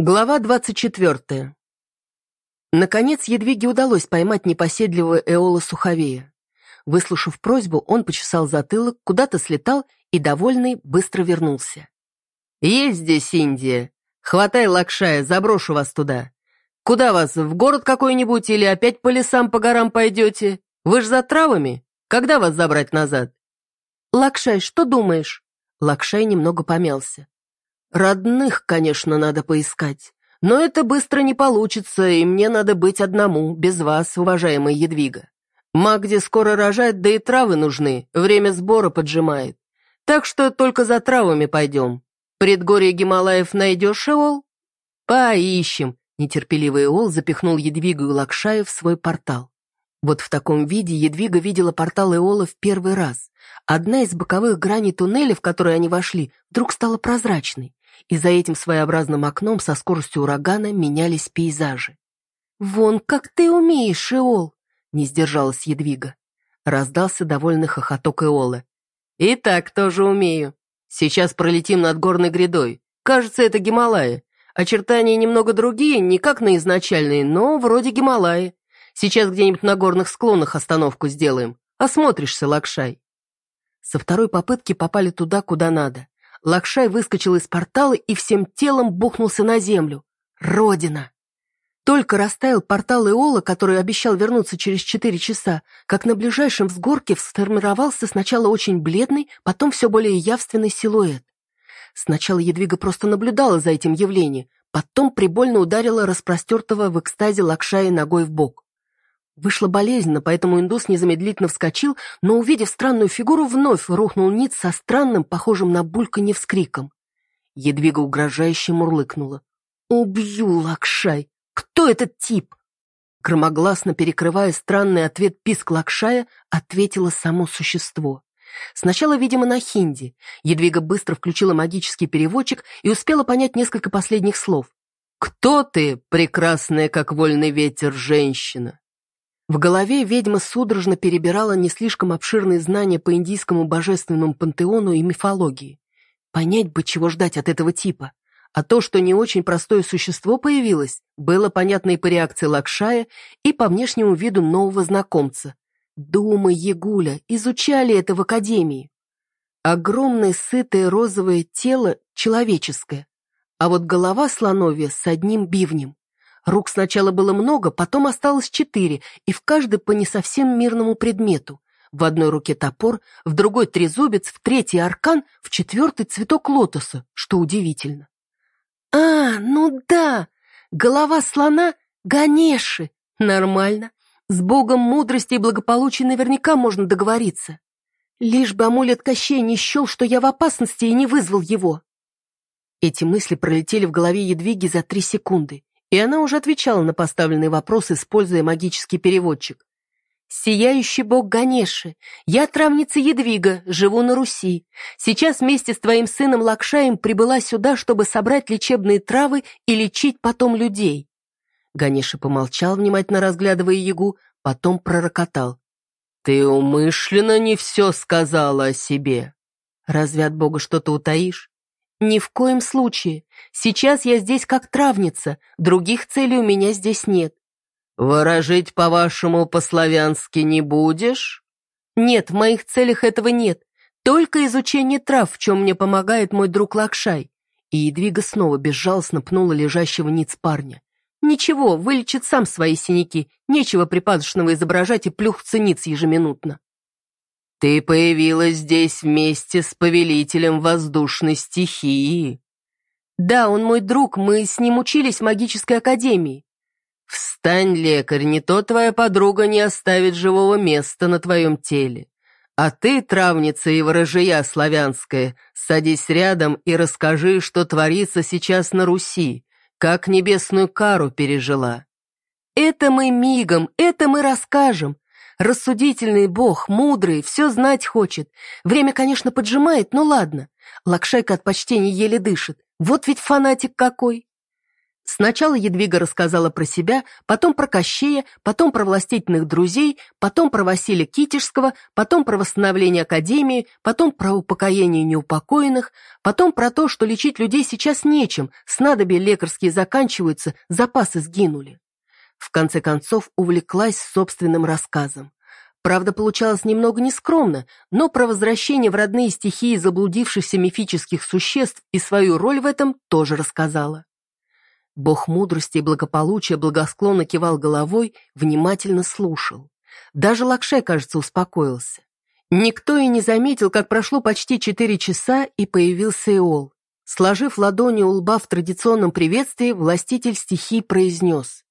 Глава двадцать четвертая. Наконец Едвиге удалось поймать непоседливого Эола Суховея. Выслушав просьбу, он почесал затылок, куда-то слетал и, довольный, быстро вернулся. «Есть здесь Индия. Хватай лакшая, заброшу вас туда. Куда вас, в город какой-нибудь или опять по лесам, по горам пойдете? Вы ж за травами? Когда вас забрать назад?» «Лакшай, что думаешь?» Лакшай немного помялся. Родных, конечно, надо поискать. Но это быстро не получится, и мне надо быть одному, без вас, уважаемый Едвига. Магде скоро рожать, да и травы нужны, время сбора поджимает. Так что только за травами пойдем. Предгорье Гималаев найдешь, Эол? Поищем. Нетерпеливый Эол запихнул Едвигу и Лакшая в свой портал. Вот в таком виде Едвига видела портал Эола в первый раз. Одна из боковых граней туннеля, в который они вошли, вдруг стала прозрачной и за этим своеобразным окном со скоростью урагана менялись пейзажи. «Вон, как ты умеешь, Иол!» — не сдержалась Едвига. Раздался довольный хохоток Иола. «И так тоже умею. Сейчас пролетим над горной грядой. Кажется, это Гималаи. Очертания немного другие, не как на изначальные, но вроде Гималаи. Сейчас где-нибудь на горных склонах остановку сделаем. Осмотришься, Лакшай». Со второй попытки попали туда, куда надо. Лакшай выскочил из портала и всем телом бухнулся на землю. Родина! Только растаял портал Иола, который обещал вернуться через четыре часа, как на ближайшем взгорке сформировался сначала очень бледный, потом все более явственный силуэт. Сначала Едвига просто наблюдала за этим явлением, потом прибольно ударила распростертого в экстазе Лакшая ногой в бок. Вышло болезненно, поэтому индус незамедлительно вскочил, но, увидев странную фигуру, вновь рухнул ниц со странным, похожим на бульканье вскриком. Едвига угрожающе мурлыкнула. «Убью, Лакшай! Кто этот тип?» Громогласно перекрывая странный ответ писк Лакшая, ответило само существо. Сначала, видимо, на хинди. Едвига быстро включила магический переводчик и успела понять несколько последних слов. «Кто ты, прекрасная, как вольный ветер, женщина?» В голове ведьма судорожно перебирала не слишком обширные знания по индийскому божественному пантеону и мифологии. Понять бы, чего ждать от этого типа. А то, что не очень простое существо появилось, было понятно и по реакции Лакшая, и по внешнему виду нового знакомца. Дума, Егуля изучали это в академии. Огромное сытое розовое тело человеческое, а вот голова слоновья с одним бивнем. Рук сначала было много, потом осталось четыре, и в каждой по не совсем мирному предмету. В одной руке топор, в другой трезубец, в третий аркан, в четвертый цветок лотоса, что удивительно. «А, ну да! Голова слона — Ганеши! Нормально. С богом мудрости и благополучия наверняка можно договориться. Лишь бы амулет Кощей не счел, что я в опасности и не вызвал его». Эти мысли пролетели в голове Едвиги за три секунды и она уже отвечала на поставленный вопрос, используя магический переводчик. «Сияющий бог Ганеши, я травница Едвига, живу на Руси. Сейчас вместе с твоим сыном Лакшаем прибыла сюда, чтобы собрать лечебные травы и лечить потом людей». Ганеша помолчал, внимательно разглядывая Ягу, потом пророкотал. «Ты умышленно не все сказала о себе. Разве от Бога что-то утаишь? «Ни в коем случае. Сейчас я здесь как травница, других целей у меня здесь нет». «Выражить, по-вашему, по-славянски не будешь?» «Нет, в моих целях этого нет. Только изучение трав, в чем мне помогает мой друг Лакшай». И Едвига снова безжалостно пнула лежащего ниц парня. «Ничего, вылечит сам свои синяки. Нечего припадочного изображать и плюхаться ниц ежеминутно». «Ты появилась здесь вместе с повелителем воздушной стихии». «Да, он мой друг, мы с ним учились в магической академии». «Встань, лекарь, не то твоя подруга не оставит живого места на твоем теле. А ты, травница и ворожия славянская, садись рядом и расскажи, что творится сейчас на Руси, как небесную кару пережила». «Это мы мигом, это мы расскажем. Рассудительный бог, мудрый, все знать хочет. Время, конечно, поджимает, но ладно. Лакшайка от почтения еле дышит. Вот ведь фанатик какой. Сначала Едвига рассказала про себя, потом про Кощея, потом про властительных друзей, потом про Василия Китежского, потом про восстановление Академии, потом про упокоение неупокоенных, потом про то, что лечить людей сейчас нечем, снадобья лекарские заканчиваются, запасы сгинули. В конце концов увлеклась собственным рассказом. Правда, получалось немного нескромно, но про возвращение в родные стихии заблудившихся мифических существ и свою роль в этом тоже рассказала. Бог мудрости и благополучия благосклонно кивал головой, внимательно слушал. Даже Лакшай, кажется, успокоился. Никто и не заметил, как прошло почти четыре часа, и появился Эол. Сложив ладони у лба в традиционном приветствии, властитель стихий произнес.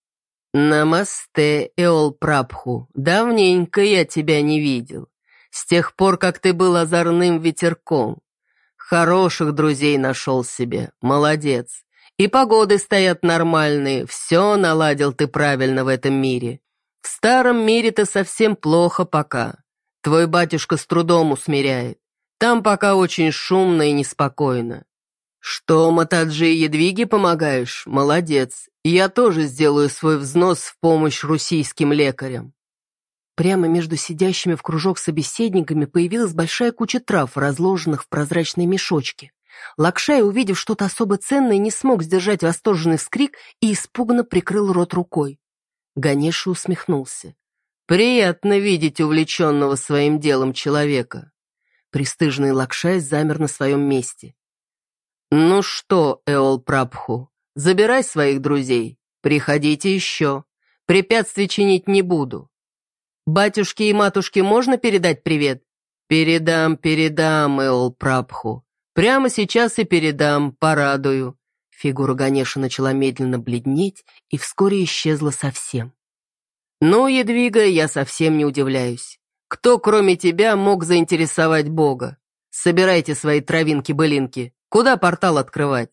«Намасте, Эол Прабху, давненько я тебя не видел. С тех пор, как ты был озорным ветерком. Хороших друзей нашел себе, молодец. И погоды стоят нормальные, все наладил ты правильно в этом мире. В старом мире-то совсем плохо пока. Твой батюшка с трудом усмиряет. Там пока очень шумно и неспокойно. Что, Матаджи и помогаешь? Молодец. Я тоже сделаю свой взнос в помощь русийским лекарям. Прямо между сидящими в кружок собеседниками появилась большая куча трав, разложенных в прозрачные мешочки. Лакшай, увидев что-то особо ценное, не смог сдержать восторженный вскрик и испуганно прикрыл рот рукой. Ганеша усмехнулся. «Приятно видеть увлеченного своим делом человека». Престыжный Лакшай замер на своем месте. «Ну что, Эол Прабху, забирай своих друзей, приходите еще. Препятствий чинить не буду. Батюшке и матушке можно передать привет?» «Передам, передам, Эол Прабху. Прямо сейчас и передам, порадую». Фигура Ганеша начала медленно бледнеть и вскоре исчезла совсем. «Ну, Едвига, я совсем не удивляюсь. Кто, кроме тебя, мог заинтересовать Бога? Собирайте свои травинки-былинки. Куда портал открывать?»